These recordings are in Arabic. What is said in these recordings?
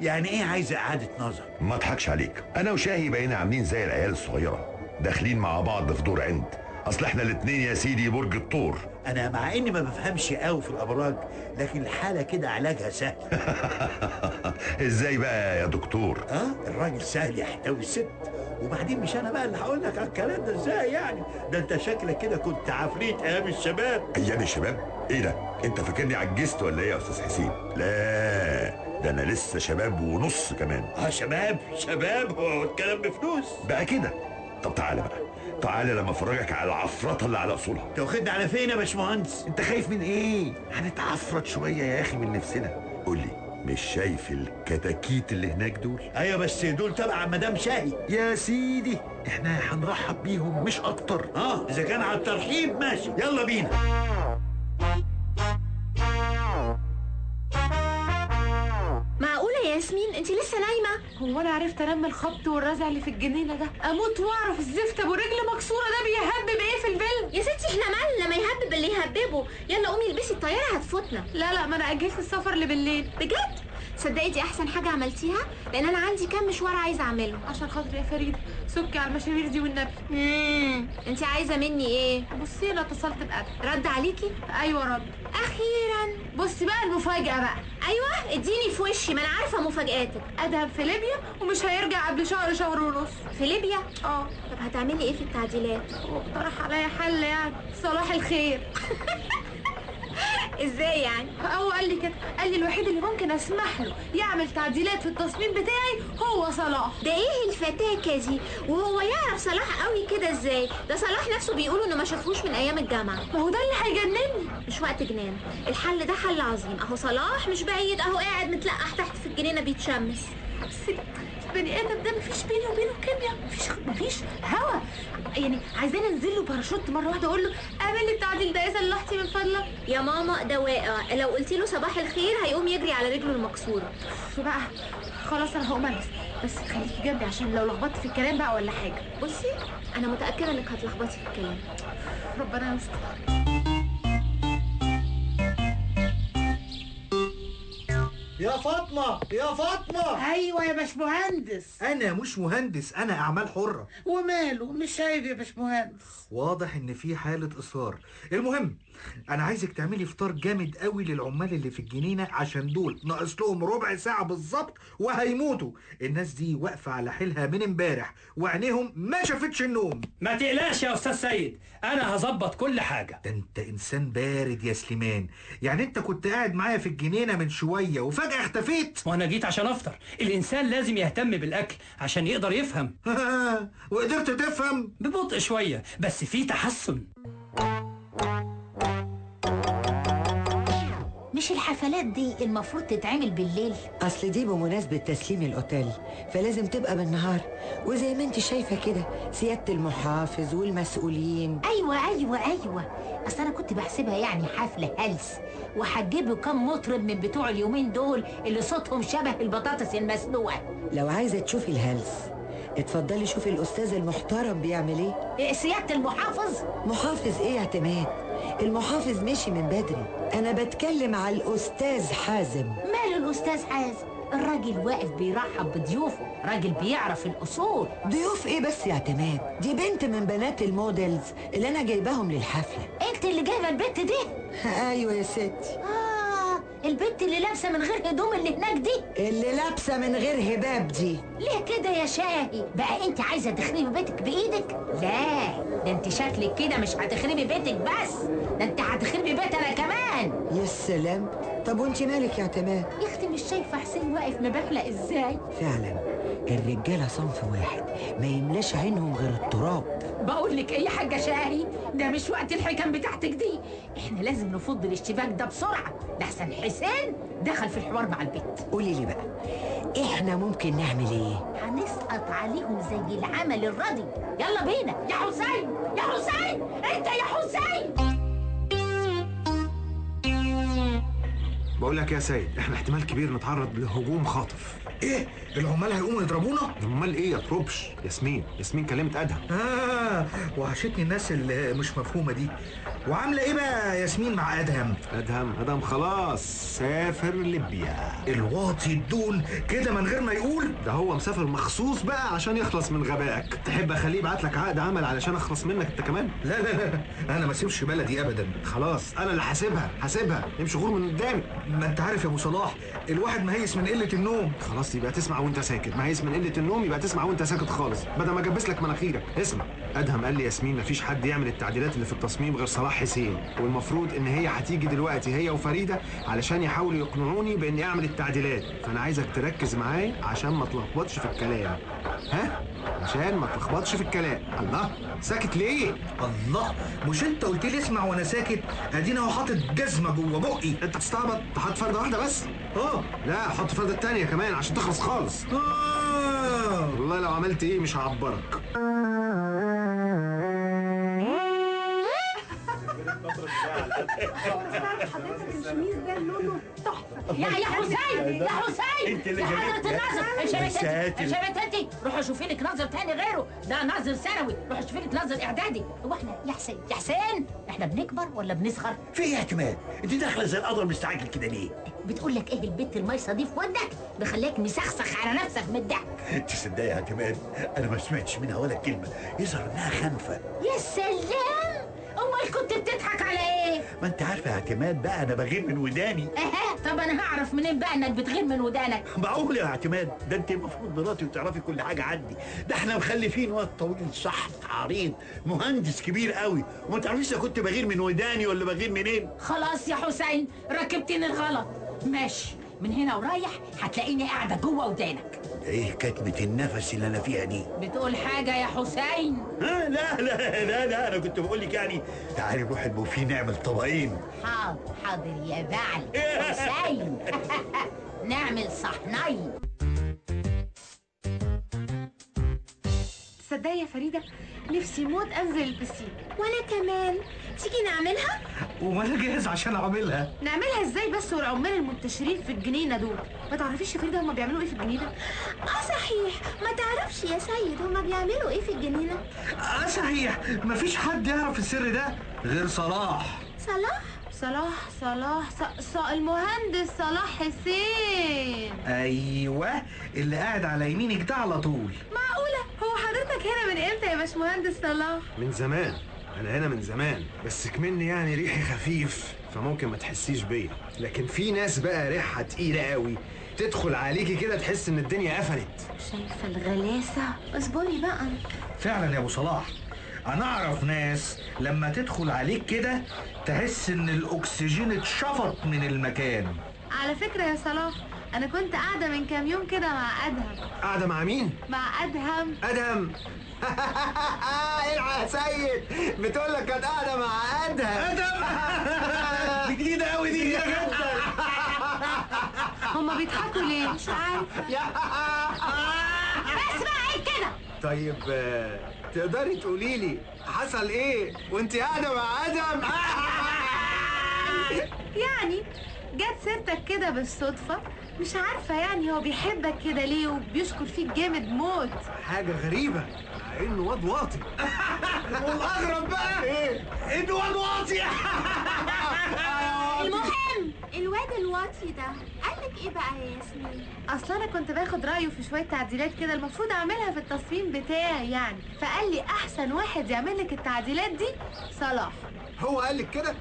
يعني إيه عايزه إعادة نظر؟ ما اضحكش عليك. أنا وشاهي بقينا عاملين زي العيال الصغيرة داخلين مع بعض في دور عند. أصل إحنا الاتنين يا سيدي برج الطور. أنا مع إني ما بفهمش قوي في الأبراج لكن الحالة كده علاجها سهل. إزاي بقى يا دكتور؟ آه الراجل سهل يحتوي الست. وبعدين مش أنا بقى اللي هقول لك على الكلام ده إزاي يعني؟ ده أنت شكلك كده كنت عفريت أيام الشباب. أيام الشباب؟ إيه ده؟ أنت فاكرني عجزت ولا إيه يا أستاذ حسين؟ لا. ده أنا لسه شباب ونص كمان. آه شباب شباب هو الكلام بفلوس. بقى كده. طب تعالى بقى. تعالى لما افرجك على العفرطه اللي على اصولها. انت واخدني على فين يا باشمهندس؟ انت خايف من إيه؟ هنتعفرت شوية يا أخي من نفسنا. قول لي مش شايف الكتاكيت اللي هناك دول؟ أيوه بس دول تبع مدام شاهي. يا سيدي إحنا هنرحب بيهم مش أكتر. آه إذا كان على الترحيب ماشي. يلا بينا. انت لسه نايمة؟ هو أنا عرفت انام الخبط والرزع اللي في الجنينة ده. أموت وأعرف الزفت ابو رجل مكسورة ده بيهبب إيه في الفيلم يا ستي إحنا مالنا ما يهبب اللي يهببه. يلا قومي البسي الطيارة هتفوتنا. لا لا ما أنا اجلت السفر لبالليل بجد؟ صدقي دي أحسن حاجة عملتيها لأن أنا عندي كام مشوار عايزة أعمله. عشان خاطر يا فريد سكي على المشاوير دي والنبي. امم أنت عايزة مني إيه؟ بصي أنا اتصلت بأدم رد عليكي؟ أيوه رد. أخيرا. بصي بقى المفاجأة بقى. أيوه إديني في وشي ما أنا عارفة مفاجآتك. ادهم في ليبيا ومش هيرجع قبل شهر شهر ونص. في ليبيا؟ آه. طب هتعملي إيه في التعديلات؟ اقترح عليا حل يعني. صلاح الخير. إزاي يعني؟ هو قال لي كده قال لي الوحيد اللي ممكن أسمح له يعمل تعديلات في التصميم بتاعي هو صلاح. ده إيه الفتاكة دي؟ وهو يعرف صلاح قوي كده إزاي؟ ده صلاح نفسه بيقولوا إنه ما شافوش من أيام الجامعة. ما هو ده اللي هيجنني. مش وقت جنان. الحل ده حل عظيم. أهو صلاح مش بعيد أهو قاعد متلقح تحت في الجنينة بيتشمس. بس البني آدم ده مفيش بيني وبينه كيمياء مفيش مفيش هوا. يعني عايزين انزل له باراشوت مرة واحدة أقول له لي التعديل ده يا سلحتي من فضلك. يا ماما ده واقع. لو قلت له صباح الخير هيقوم يجري على رجله المكسورة. فبقى خلاص أنا هقوم ألبس. بس خليكي جنبي عشان لو لخبطت في الكلام بقى ولا حاجة. بصي أنا متأكدة إنك هتلخبطي في الكلام. ربنا يستر. يا فاطمة يا فاطمة. أيوه يا باشمهندس. أنا مش مهندس أنا أعمال حرة. وماله؟ مش عيب يا باشمهندس. واضح إن في حالة إصرار. المهم أنا عايزك تعملي فطار جامد قوي للعمال اللي في الجنينة عشان دول. ناقص لهم ربع ساعة بالظبط وهيموتوا. الناس دي واقفة على حيلها من امبارح وعينيهم ما شافتش النوم. ما تقلقش يا أستاذ سيد أنا هظبط كل حاجة. ده أنت إنسان بارد يا سليمان. يعني أنت كنت قاعد معايا في الجنينة من شوية وفجأة اختفيت؟ وأنا جيت عشان أفطر. الإنسان لازم يهتم بالأكل عشان يقدر يفهم. وقدرت تفهم؟ ببطء شوية بس في تحسن. مش الحفلات دي المفروض تتعمل بالليل؟ أصل دي بمناسبة تسليم الأوتيل فلازم تبقى بالنهار. وزي ما انت شايفة كده سيادة المحافظ والمسؤولين. أيوه أيوه أيوه. أصل أنا كنت بحسبها يعني حفلة هلس. وهتجيبوا كام مطرب من بتوع اليومين دول اللي صوتهم شبه البطاطس المسلوقة. لو عايزة تشوفي الهلس اتفضلي شوفي الأستاذ المحترم بيعمل إيه. إيه سيادة المحافظ؟ محافظ إيه يا اعتماد؟ المحافظ مشي من بدري. أنا بتكلم على الأستاذ حازم. ماله الأستاذ حازم؟ الراجل واقف بيرحب بضيوفه. راجل بيعرف الأصول. ضيوف إيه بس يا اعتماد؟ دي بنت من بنات ال models اللي أنا جايباهم للحفلة. أنت اللي جايبة البت دي؟ أيوه يا ستي. البت اللي لابسة من غير هدوم اللي هناك دي. اللي لابسة من غير هباب دي. ليه كده يا شاهي؟ بقى انت عايزة تخربي بيتك بإيدك؟ لا ده انت شكلك كده مش هتخربي بيتك بس. ده انت هتخربي بيت أنا كمان. يا سلام. طب وانت مالك يا اعتماد؟ يا أختي مش شايفة حسين واقف مبحلق إزاي؟ فعلا. الرجالة صنف واحد. ما يملاش عينهم غير التراب. بقول لك إيه يا حاجة شاهي ده مش وقت الحكم بتاعتك دي. إحنا لازم نفض الاشتباك ده بسرعة. ده احسن حسين دخل في الحوار مع البيت. قولي لي بقى إحنا ممكن نعمل إيه؟ هنسقط عليهم زي العمل الردي يلا بينا. يا حسين! يا حسين! أنت يا حسين! بقول لك يا سيد إحنا احتمال كبير نتعرض لهجوم خاطف. إيه؟ العمال هيقوموا يضربونا؟ امال إيه يا تروبش؟ ياسمين ياسمين كلمت أدهم. آه وحشتني الناس اللي مش مفهومة دي. وعاملة إيه بقى ياسمين مع أدهم؟ أدهم أدهم خلاص سافر ليبيا. الواطي الدون كده من غير ما يقول؟ ده هو مسافر مخصوص بقى عشان يخلص من غبائك. تحب أخليه يبعت لك عقد عمل علشان أخلص منك أنت كمان؟ لا لا لا أنا ما أسيبش بلدي ابدا. خلاص أنا اللي حاسبها حاسبها امشي غور من قدامي. ما انت عارف يا ابو صلاح الواحد مهيس من قلة النوم. خلاص يبقى تسمع وانت ساكت. ما هيس من قلة النوم يبقى تسمع وانت ساكت خالص. بدل ما اجبس لك مناخيرك. اسمع. ادهم قال لي ياسمين مفيش حد يعمل التعديلات اللي في التصميم غير صلاح حسين. والمفروض إن هي هتيجي دلوقتي هي وفريدة علشان يحاولوا يقنعوني بإني أعمل التعديلات. فأنا عايزك تركز معايا عشان ما تلخبطش في الكلام. ها؟ عشان ما تلخبطش في الكلام. الله! ساكت ليه؟ الله مش انت قلت لي اسمع وأنا ساكت؟ ادينا اهو حاطط جزمة جوه بقي. انت بتستعبط؟ تحط فرده واحدة بس. آه. لا حط فرده التانية كمان عشان تخلص خالص. آه. والله لو عملت إيه مش هعبرك. يا يا حسين يا حسين انت اللي يا حضرة. الناظر يا. انت شبت انت روحوا شوفي لك ناظر تاني غيره ده ناظر ثانوي روحوا شوفي لك ناظر اعدادي هو إحنا يا حسين يا حسين إحنا بنكبر ولا بنصغر في إيه اعتماد انت داخله زي القدر مستعجل كده ليه بتقول لك إيه البت الميصه دي في ودك بخليك مسخسخ على نفسك من الضحك تصدقي يا اعتماد أنا ما سمعتش منها ولا كلمه يظهر انها خنفه يا سلام امال كنت بتضحك على إيه ما انت عارفة يا اعتماد بقى أنا بغير من وداني. أها طب أنا هعرف منين بقى انك بتغير من ودانك؟ معقول يا اعتماد؟ ده انت المفروض مراتي وتعرفي كل حاجة عني ده إحنا مخلفين واد طويل صح عريض مهندس كبير قوي. وما تعرفيش إذا كنت بغير من وداني ولا بغير منين؟ خلاص يا حسين ركبتني الغلط. ماشي. من هنا ورايح هتلاقيني قاعدة جوه ودانك. إيه كتمة النفس اللي أنا فيها دي؟ بتقول حاجة يا حسين؟ ها؟ لا لا لا لا أنا كنت بقول لك يعني تعالي نروح البوفيه نعمل طبقين. حاضر حاضر يا بعل حسين. نعمل صحنين تصدقي يا فريدة نفسي موت أنزل البسين. وأنا كمان. تيجي نعملها؟ وأنا جاهز عشان أعملها. نعملها إزاي بس والعمال المنتشرين في الجنينة دول؟ ما تعرفيش يا فريدة هما بيعملوا إيه في الجنينة؟ آه صحيح. ما تعرفش يا سيد هما بيعملوا إيه في الجنينة؟ آه صحيح. مفيش حد يعرف السر ده غير صلاح. صلاح؟ صلاح صلاح ص... ص... المهندس صلاح حسين. أيوه اللي قاعد على يمينك ده على طول. معقولة؟ هو حضرتك هنا من إمتى يا باشمهندس صلاح؟ من زمان. أنا هنا من زمان بس كمني يعني ريحي خفيف فممكن ما تحسيش بيا. لكن في ناس بقى ريحها تقيلة قوي تدخل عليكي كده تحس إن الدنيا قفلت. شايفة الغلاسة؟ اصبري بقى. فعلا يا أبو صلاح أنا أعرف ناس لما تدخل عليك كده تحس إن الأكسجين اتشفط من المكان. على فكرة يا صلاح أنا كنت قاعدة من كام يوم كده مع أدهم. قاعدة مع مين؟ مع أدهم. أدهم. الحق يا سيد. بتقول لك كانت قاعدة مع أدهم. أدهم. دي جديدة قوي دي. جديدة جدا. هما بيضحكوا ليه؟ مش عارفة. بس بقى إيه كده؟ طيب آه، تقدري تقولي لي حصل إيه وأنت قاعدة مع آدم يعني جت سيرتك كده بالصدفة مش عارفة يعني هو بيحبك كده ليه وبيشكر فيك جامد موت. حاجة غريبة. مع انه واد واطي. والأغرب بقى؟ إيه؟ انه واد واطي؟ المهم الواد الواطي ده قالك إيه بقى يا ياسمين؟ أصل أنا كنت باخد رأيه في شوية تعديلات كده المفروض أعملها في التصميم بتاعي يعني. فقال لي أحسن واحد يعمل لك التعديلات دي صلاح. هو قال لك كده؟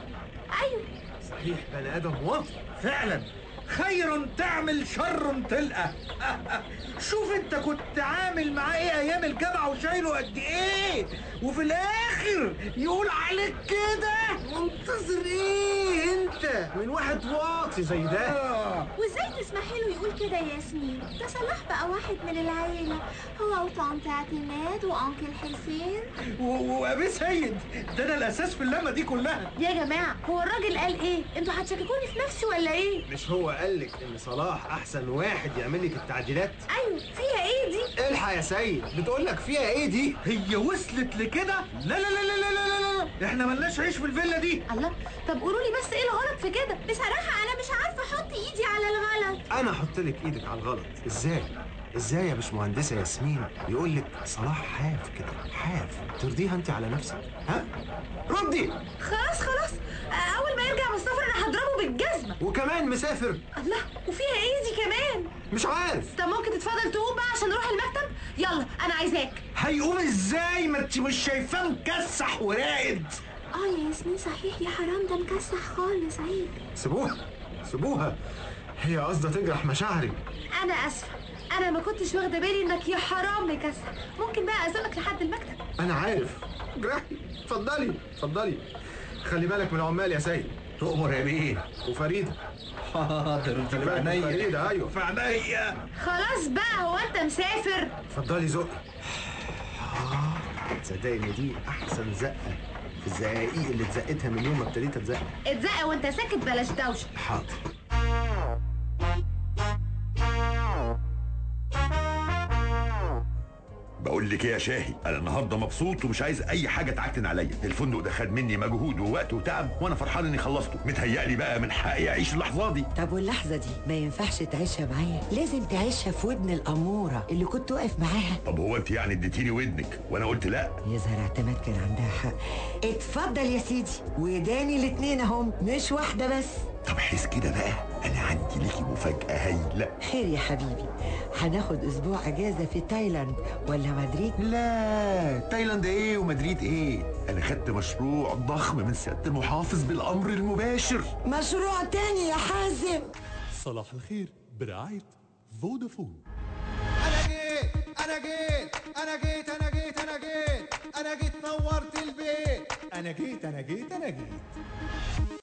أيوه. صحيح بني آدم واطي. فعلا. خير تعمل شر تلقى. شوف انت كنت عامل معاه إيه أيام الجامعة وشايله قد إيه؟ وفي الآخر يقول عليك كده. منتظر إيه انت؟ من واحد واطي زي ده. آه. وازاي تسمحي له يقول كده يا ياسمين. ده صلاح بقى واحد من العيلة. هو وطنط اعتماد وانكل حسين وأبي سيد. ده أنا الأساس في اللمة دي كلها. يا جماعة هو الراجل قال إيه؟ أنتوا هتشككوني في نفسي ولا إيه؟ مش هو قال لك إن صلاح أحسن واحد يعمل لك التعديلات؟ أيوه فيها إيه دي؟ الحق يا سيد بتقول لك فيها إيه دي؟ هي وصلت لكده؟ لا لا لا لا لا لا لا إحنا ملناش عيش في الفيلا دي. الله طب قولوا لي بس إيه الغلط في كده؟ بصراحه أنا مش عارفة أحط إيدي على الغلط. أنا أحط لك إيدك على الغلط. إزاي؟ إزاي يا باشمهندسة ياسمين؟ يقول لك صلاح حاف كده حاف. ترضيها أنت على نفسك ها؟ ردي! خلاص خلاص. بالجزمه وكمان مسافر. الله وفيها إيه دي كمان. مش عارف. طب ممكن تتفضل تقوم بقى عشان نروح المكتب؟ يلا أنا عايزاك. هيقوم إزاي؟ ما انت مش شايفاه مكسح وراقد آه يا ياسمين صحيح يا حرام ده مكسح خالص عيب. سيبوها سيبوها. هي قصدها تجرح مشاعرك أنا آسفة. أنا ما كنتش واخدة بالي إنك يا حرام مكسر ممكن بقى أزقك لحد المكتب. أنا عارف. جرحي. اتفضلي اتفضلي. خلي بالك من العمال يا سيد. تؤمر يا بيه. وفريدة. حاضر خلي بالك من فريدة أيوه. في عينيا خلاص بقى هو انت مسافر. اتفضلي زقي. آه، تصدقي إن دي أحسن زقة في الزقاقيق اللي اتزقتها من يوم ما ابتديت اتزق اتزق وانت ساكت بلاش دوشة. حاضر. لك إيه يا شاهي. أنا النهارده مبسوط ومش عايز أي حاجة تعكنن عليا. الفندق ده خد مني مجهود ووقت وتعب وأنا فرحان إني خلصته. متهيألي بقى من حقي اعيش اللحظة دي. طب واللحظة دي ما ينفعش تعيشها معايا. لازم تعيشها في ودن الأمورة اللي كنت واقف معاها. طب هو أنت يعني اديتيني ودنك وأنا قلت لأ؟ يظهر اعتماد كان عندها حق. اتفضل يا سيدي. وداني الاتنين اهم مش واحدة بس. طب حس كده بقى. أنا عندي ليكي مفاجأة هايلة. خير يا حبيبي. هناخد أسبوع إجازة في تايلاند ولا مدريد؟ لا تايلاند إيه ومدريد إيه؟ أنا خدت مشروع ضخم من سيادة المحافظ بالأمر المباشر. مشروع تاني يا حازم. صلاح الخير برعاية فودافون. أنا جيت أنا جيت أنا جيت أنا جيت أنا جيت أنا جيت نورت البيت. أنا جيت أنا جيت أنا جيت.